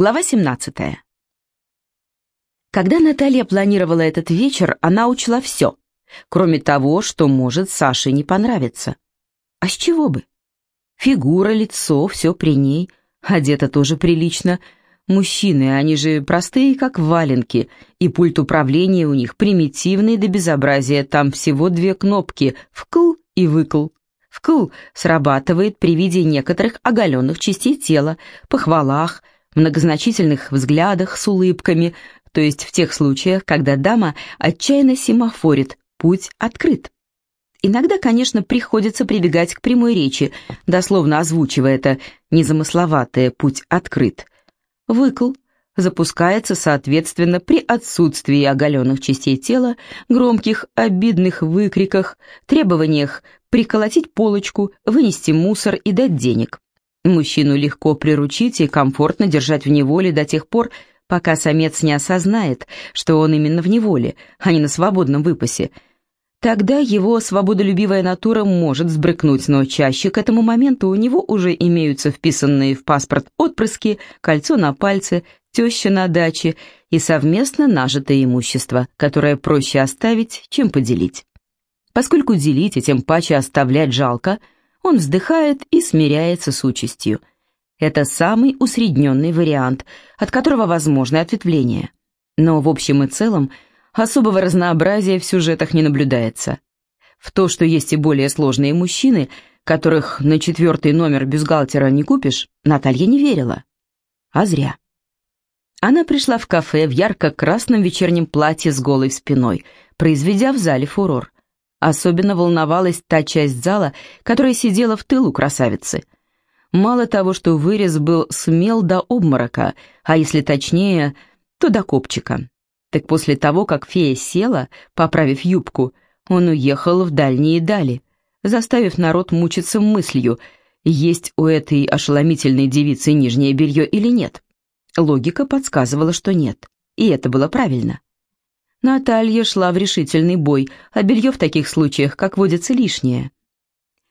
Глава 17. Когда Наталья планировала этот вечер, она учла все, кроме того, что может Саше не понравиться. А с чего бы? Фигура, лицо, все при ней, одета тоже прилично. Мужчины, они же простые, как валенки, и пульт управления у них примитивный до безобразия, там всего две кнопки «вкл» и «выкл». «Вкл» срабатывает при виде некоторых оголенных частей тела, похвалах, многозначительных взглядах с улыбками, то есть в тех случаях, когда дама отчаянно семафорит, путь открыт. Иногда, конечно, приходится прибегать к прямой речи, дословно озвучивая это незамысловатое «путь открыт». Выкл запускается, соответственно, при отсутствии оголенных частей тела, громких, обидных выкриках, требованиях приколотить полочку, вынести мусор и дать денег. Мужчину легко приручить и комфортно держать в неволе до тех пор, пока самец не осознает, что он именно в неволе, а не на свободном выпасе. Тогда его свободолюбивая натура может сбрыкнуть, но чаще к этому моменту у него уже имеются вписанные в паспорт отпрыски, кольцо на пальце, теща на даче и совместно нажитое имущество, которое проще оставить, чем поделить. Поскольку делить и тем паче оставлять жалко – он вздыхает и смиряется с участью. Это самый усредненный вариант, от которого возможно ответвление. Но в общем и целом особого разнообразия в сюжетах не наблюдается. В то, что есть и более сложные мужчины, которых на четвертый номер бюстгальтера не купишь, Наталья не верила. А зря. Она пришла в кафе в ярко-красном вечернем платье с голой спиной, произведя в зале фурор. Особенно волновалась та часть зала, которая сидела в тылу красавицы. Мало того, что вырез был смел до обморока, а если точнее, то до копчика. Так после того, как фея села, поправив юбку, он уехал в дальние дали, заставив народ мучиться мыслью, есть у этой ошеломительной девицы нижнее белье или нет. Логика подсказывала, что нет, и это было правильно. Наталья шла в решительный бой, а белье в таких случаях, как водится, лишнее.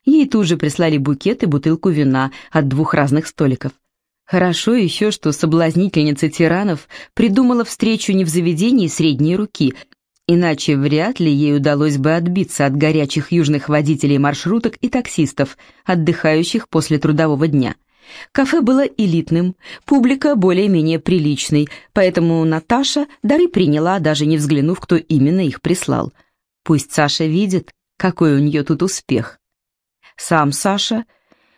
Ей тут же прислали букет и бутылку вина от двух разных столиков. Хорошо еще, что соблазнительница тиранов придумала встречу не в заведении средней руки, иначе вряд ли ей удалось бы отбиться от горячих южных водителей маршруток и таксистов, отдыхающих после трудового дня. Кафе было элитным, публика более-менее приличной, поэтому Наташа дары приняла, даже не взглянув, кто именно их прислал. Пусть Саша видит, какой у нее тут успех. Сам Саша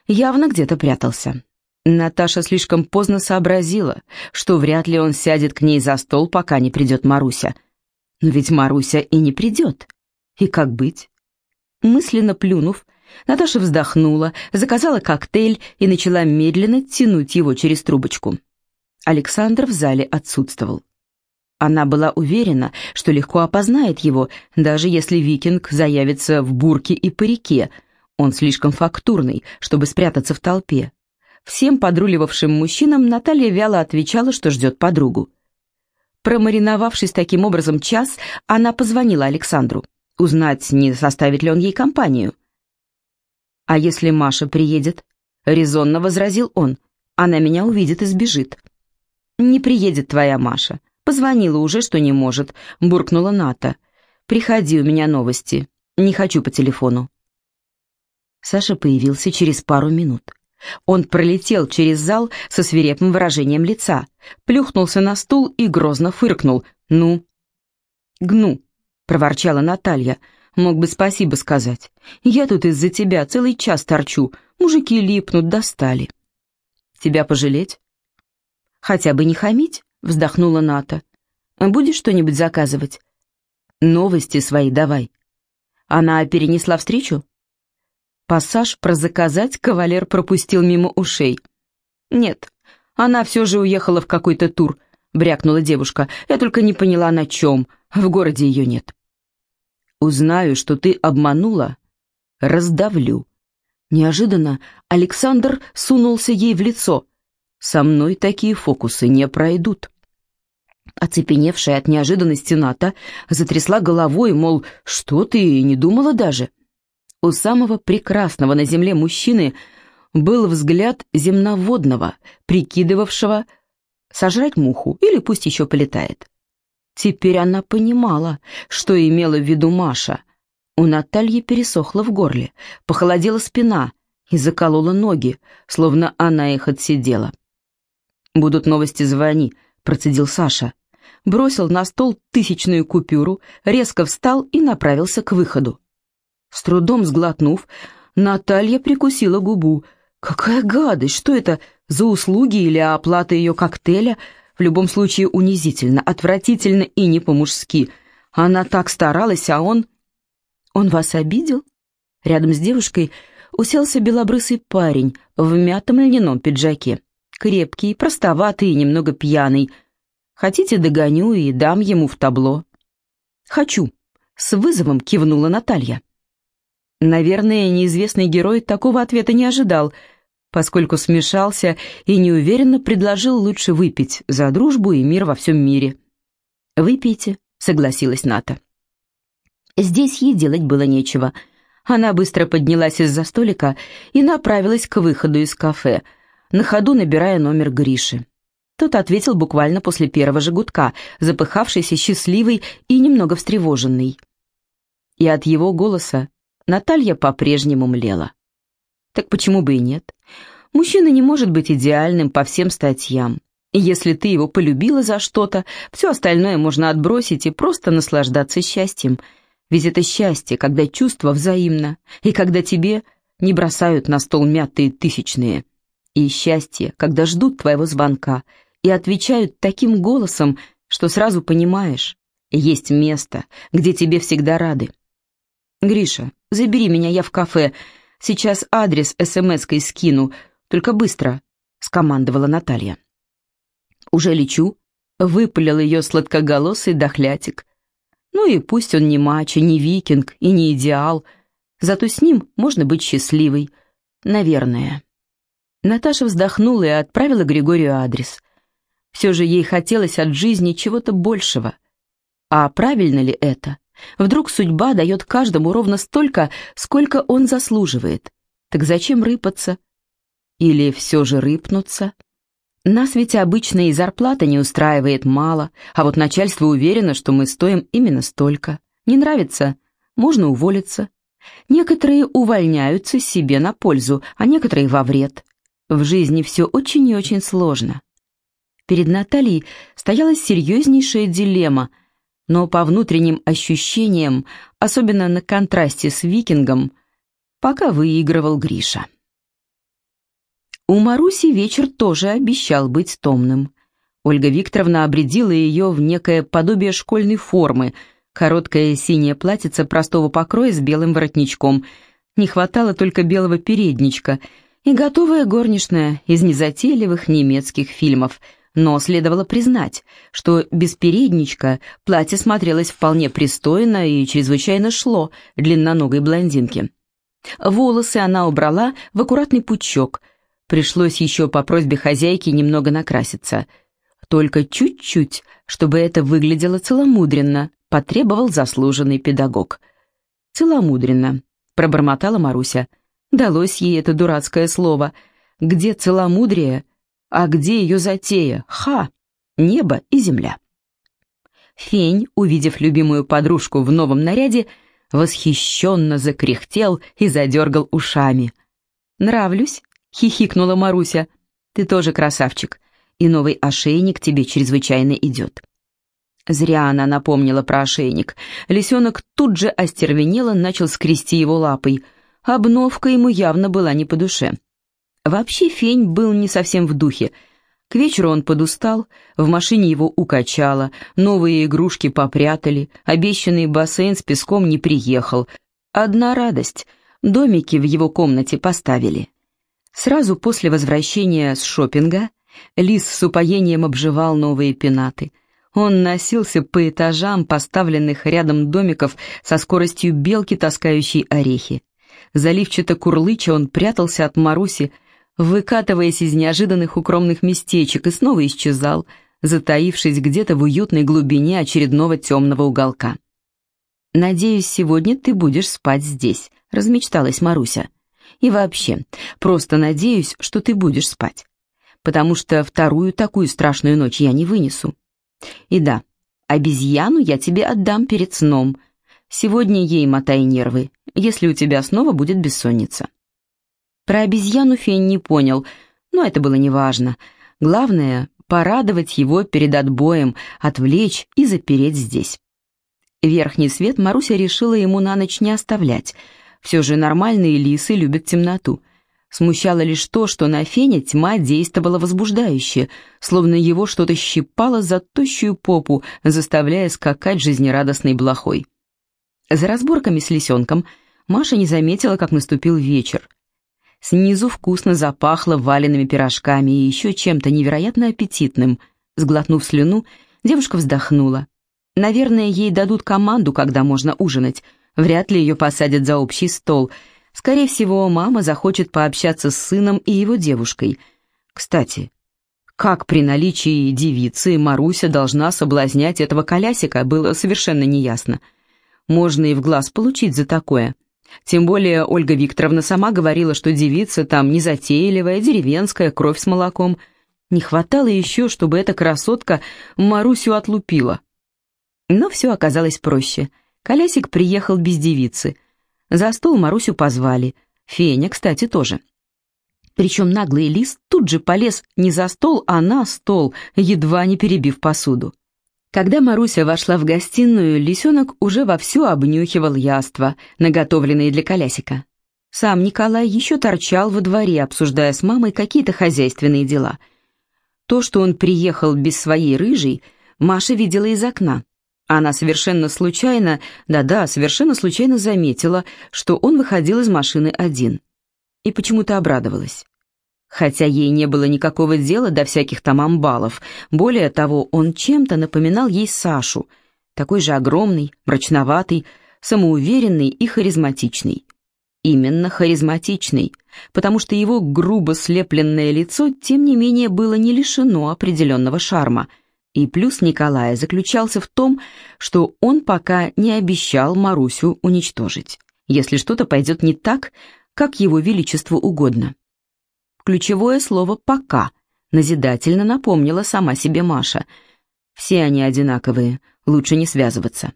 явно где-то прятался. Наташа слишком поздно сообразила, что вряд ли он сядет к ней за стол, пока не придет Маруся. Но ведь Маруся и не придет. И как быть? Мысленно плюнув, Наташа вздохнула, заказала коктейль и начала медленно тянуть его через трубочку. Александр в зале отсутствовал. Она была уверена, что легко опознает его, даже если викинг заявится в бурке и парике. Он слишком фактурный, чтобы спрятаться в толпе. Всем подруливавшим мужчинам Наталья вяло отвечала, что ждет подругу. Промариновавшись таким образом час, она позвонила Александру. Узнать, не составит ли он ей компанию. «А если Маша приедет?» — резонно возразил он. «Она меня увидит и сбежит». «Не приедет твоя Маша. Позвонила уже, что не может», — буркнула Ната. «Приходи, у меня новости. Не хочу по телефону». Саша появился через пару минут. Он пролетел через зал со свирепым выражением лица, плюхнулся на стул и грозно фыркнул. «Ну?» «Гну», — проворчала Наталья, — Мог бы спасибо сказать. Я тут из-за тебя целый час торчу. Мужики липнут, достали. Тебя пожалеть? Хотя бы не хамить, вздохнула Ната. Будешь что-нибудь заказывать? Новости свои давай. Она перенесла встречу? Пассаж про заказать кавалер пропустил мимо ушей. Нет, она все же уехала в какой-то тур, брякнула девушка. Я только не поняла, на чем. В городе ее нет. Узнаю, что ты обманула, раздавлю. Неожиданно Александр сунулся ей в лицо. Со мной такие фокусы не пройдут. Оцепеневшая от неожиданности Ната затрясла головой, мол, что ты не думала даже? У самого прекрасного на земле мужчины был взгляд земноводного, прикидывавшего, сожрать муху или пусть еще полетает. Теперь она понимала, что имела в виду Маша. У Натальи пересохло в горле, похолодела спина и заколола ноги, словно она их отсидела. «Будут новости, звони», — процедил Саша. Бросил на стол тысячную купюру, резко встал и направился к выходу. С трудом сглотнув, Наталья прикусила губу. «Какая гадость! Что это за услуги или оплата ее коктейля? В любом случае унизительно, отвратительно и не по-мужски. Она так старалась, а он...» «Он вас обидел?» Рядом с девушкой уселся белобрысый парень в мятом льняном пиджаке. Крепкий, простоватый и немного пьяный. «Хотите, догоню и дам ему в табло?» «Хочу», — с вызовом кивнула Наталья. Наверное, неизвестный герой такого ответа не ожидал, поскольку смешался и неуверенно предложил лучше выпить за дружбу и мир во всем мире. «Выпейте», — согласилась Ната. Здесь ей делать было нечего. Она быстро поднялась из-за столика и направилась к выходу из кафе, на ходу набирая номер Гриши. Тот ответил буквально после первого же гудка, запыхавшийся, счастливый и немного встревоженный. И от его голоса Наталья по-прежнему млела. Так почему бы и нет? Мужчина не может быть идеальным по всем статьям. И если ты его полюбила за что-то, все остальное можно отбросить и просто наслаждаться счастьем. Ведь это счастье, когда чувства взаимно, и когда тебе не бросают на стол мятые тысячные. И счастье, когда ждут твоего звонка и отвечают таким голосом, что сразу понимаешь, есть место, где тебе всегда рады. «Гриша, забери меня, я в кафе. Сейчас адрес смс-кой скину, только быстро», — скомандовала Наталья. «Уже лечу», — выпалил ее сладкоголосый дохлятик. «Ну и пусть он не мачо, не викинг и не идеал, зато с ним можно быть счастливой. Наверное». Наташа вздохнула и отправила Григорию адрес. Все же ей хотелось от жизни чего-то большего. А правильно ли это? Вдруг судьба дает каждому ровно столько, сколько он заслуживает. Так зачем рыпаться? Или все же рыпнуться? Нас ведь обычно и зарплата не устраивает мало, а вот начальство уверено, что мы стоим именно столько. Не нравится? Можно уволиться. Некоторые увольняются себе на пользу, а некоторые во вред. В жизни все очень и очень сложно. Перед Натальей стояла серьезнейшая дилемма – но по внутренним ощущениям, особенно на контрасте с викингом, пока выигрывал Гриша. У Маруси вечер тоже обещал быть томным. Ольга Викторовна обредила ее в некое подобие школьной формы, короткое синее платьице простого покроя с белым воротничком. Не хватало только белого передничка и готовая горничная из незатейливых немецких фильмов – но следовало признать, что без передничка платье смотрелось вполне пристойно и чрезвычайно шло длинноногой блондинке. Волосы она убрала в аккуратный пучок. Пришлось еще по просьбе хозяйки немного накраситься. Только чуть-чуть, чтобы это выглядело целомудренно, потребовал заслуженный педагог. «Целомудренно», — пробормотала Маруся. Далось ей это дурацкое слово. «Где целомудрие?» А где ее затея? Ха! Небо и земля. Фень, увидев любимую подружку в новом наряде, восхищенно закряхтел и задергал ушами. «Нравлюсь?» — хихикнула Маруся. «Ты тоже красавчик, и новый ошейник тебе чрезвычайно идет». Зря она напомнила про ошейник. Лисенок тут же остервенело начал скрести его лапой. Обновка ему явно была не по душе. Вообще Фень был не совсем в духе. К вечеру он подустал, в машине его укачало, новые игрушки попрятали, обещанный бассейн с песком не приехал. Одна радость — домики в его комнате поставили. Сразу после возвращения с шопинга Лис с упоением обживал новые пенаты. Он носился по этажам поставленных рядом домиков со скоростью белки, таскающей орехи. Заливчато курлыча он прятался от Маруси, выкатываясь из неожиданных укромных местечек и снова исчезал, затаившись где-то в уютной глубине очередного темного уголка. «Надеюсь, сегодня ты будешь спать здесь», — размечталась Маруся. «И вообще, просто надеюсь, что ты будешь спать. потому что вторую такую страшную ночь я не вынесу. И да, обезьяну я тебе отдам перед сном. Сегодня ей мотай нервы, если у тебя снова будет бессонница». Про обезьяну Фень не понял, но это было неважно. Главное — порадовать его перед отбоем, отвлечь и запереть здесь. Верхний свет Маруся решила ему на ночь не оставлять. Все же нормальные лисы любят темноту. Смущало лишь то, что на Фене тьма действовала возбуждающе, словно его что-то щипало за тощую попу, заставляя скакать жизнерадостной блохой. За разборками с лисенком Маша не заметила, как наступил вечер. Снизу вкусно запахло валенными пирожками и еще чем-то невероятно аппетитным. Сглотнув слюну, девушка вздохнула. Наверное, ей дадут команду, когда можно ужинать. Вряд ли ее посадят за общий стол — Скорее всего, мама захочет пообщаться с сыном и его девушкой. Кстати, как при наличии девицы Маруся должна соблазнять этого колясика, было совершенно неясно. Можно и в глаз получить за такое. Тем более Ольга Викторовна сама говорила, что девица там незатейливая, деревенская, кровь с молоком. Не хватало еще, чтобы эта красотка Марусю отлупила. Но все оказалось проще. Колясик приехал без девицы — за стол Марусю позвали. Феня, кстати, тоже. Причем наглый лис тут же полез не за стол, а на стол, едва не перебив посуду. Когда Маруся вошла в гостиную, лисенок уже вовсю обнюхивал яства, наготовленные для колясика. Сам Николай еще торчал во дворе, обсуждая с мамой какие-то хозяйственные дела. То, что он приехал без своей рыжей, Маша видела из окна. Она совершенно случайно, да-да, совершенно случайно заметила, что он выходил из машины один. И почему-то обрадовалась. Хотя ей не было никакого дела до всяких там амбалов. Более того, он чем-то напоминал ей Сашу, такой же огромный, мрачноватый, самоуверенный и харизматичный. Именно харизматичный, потому что его грубо слепленное лицо, тем не менее, было не лишено определенного шарма – и плюс Николая заключался в том, что он пока не обещал Марусю уничтожить, если что-то пойдет не так, как его величеству угодно. Ключевое слово «пока» назидательно напомнила сама себе Маша. Все они одинаковые, лучше не связываться.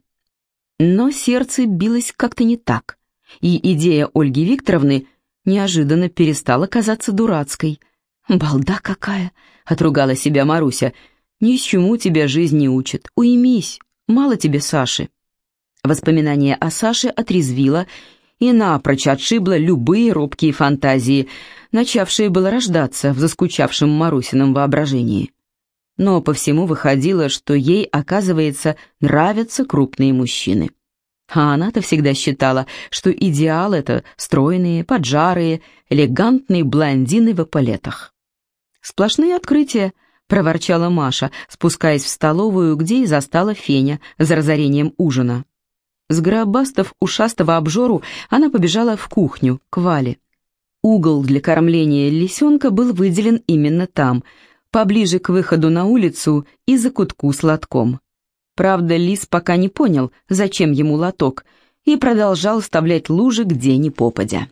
Но сердце билось как-то не так, и идея Ольги Викторовны неожиданно перестала казаться дурацкой. «Балда какая!» — отругала себя Маруся — ни чему тебя жизнь не учит. Уймись, мало тебе Саши». Воспоминание о Саше отрезвило и напрочь отшибло любые робкие фантазии, начавшие было рождаться в заскучавшем Марусином воображении. Но по всему выходило, что ей, оказывается, нравятся крупные мужчины. А она-то всегда считала, что идеал — это стройные, поджарые, элегантные блондины в эполетах. Сплошные открытия, — проворчала Маша, спускаясь в столовую, где и застала Феня за разорением ужина. Сгробастав ушастого обжору, она побежала в кухню, к Вале. Угол для кормления лисенка был выделен именно там, поближе к выходу на улицу и за кутку с лотком. Правда, лис пока не понял, зачем ему лоток, и продолжал вставлять лужи где ни попадя.